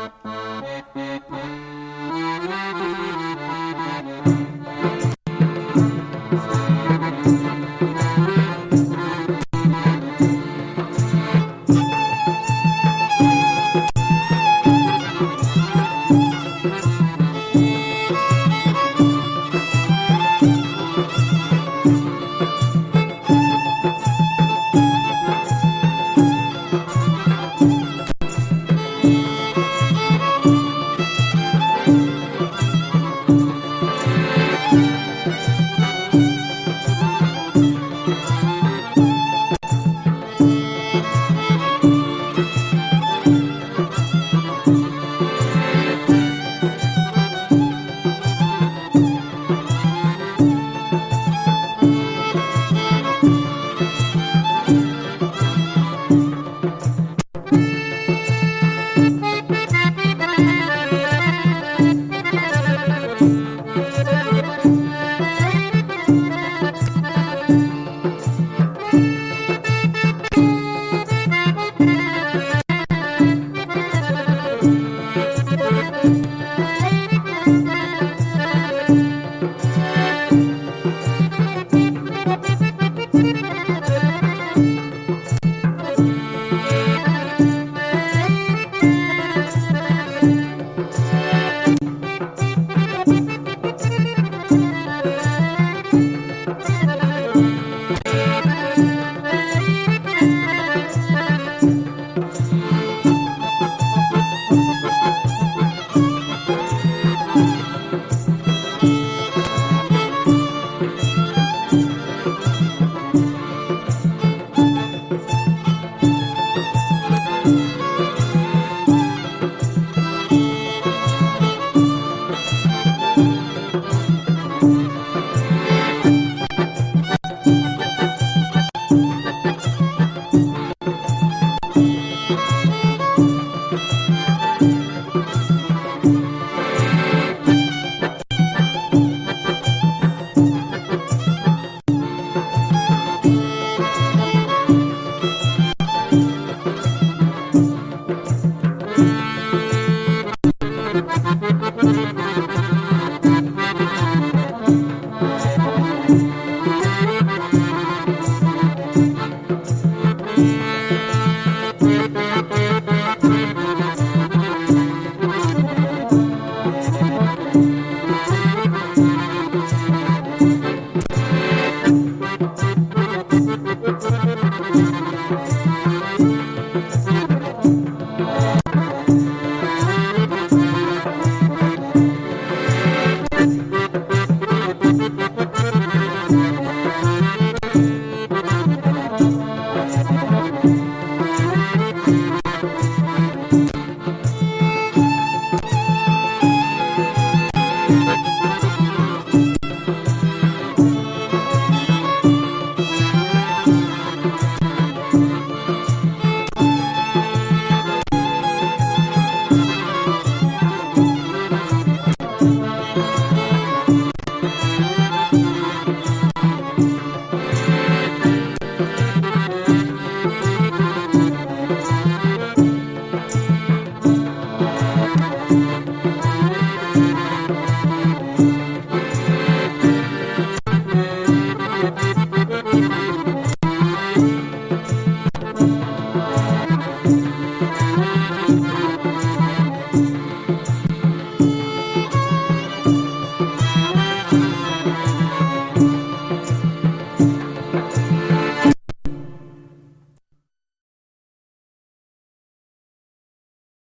Música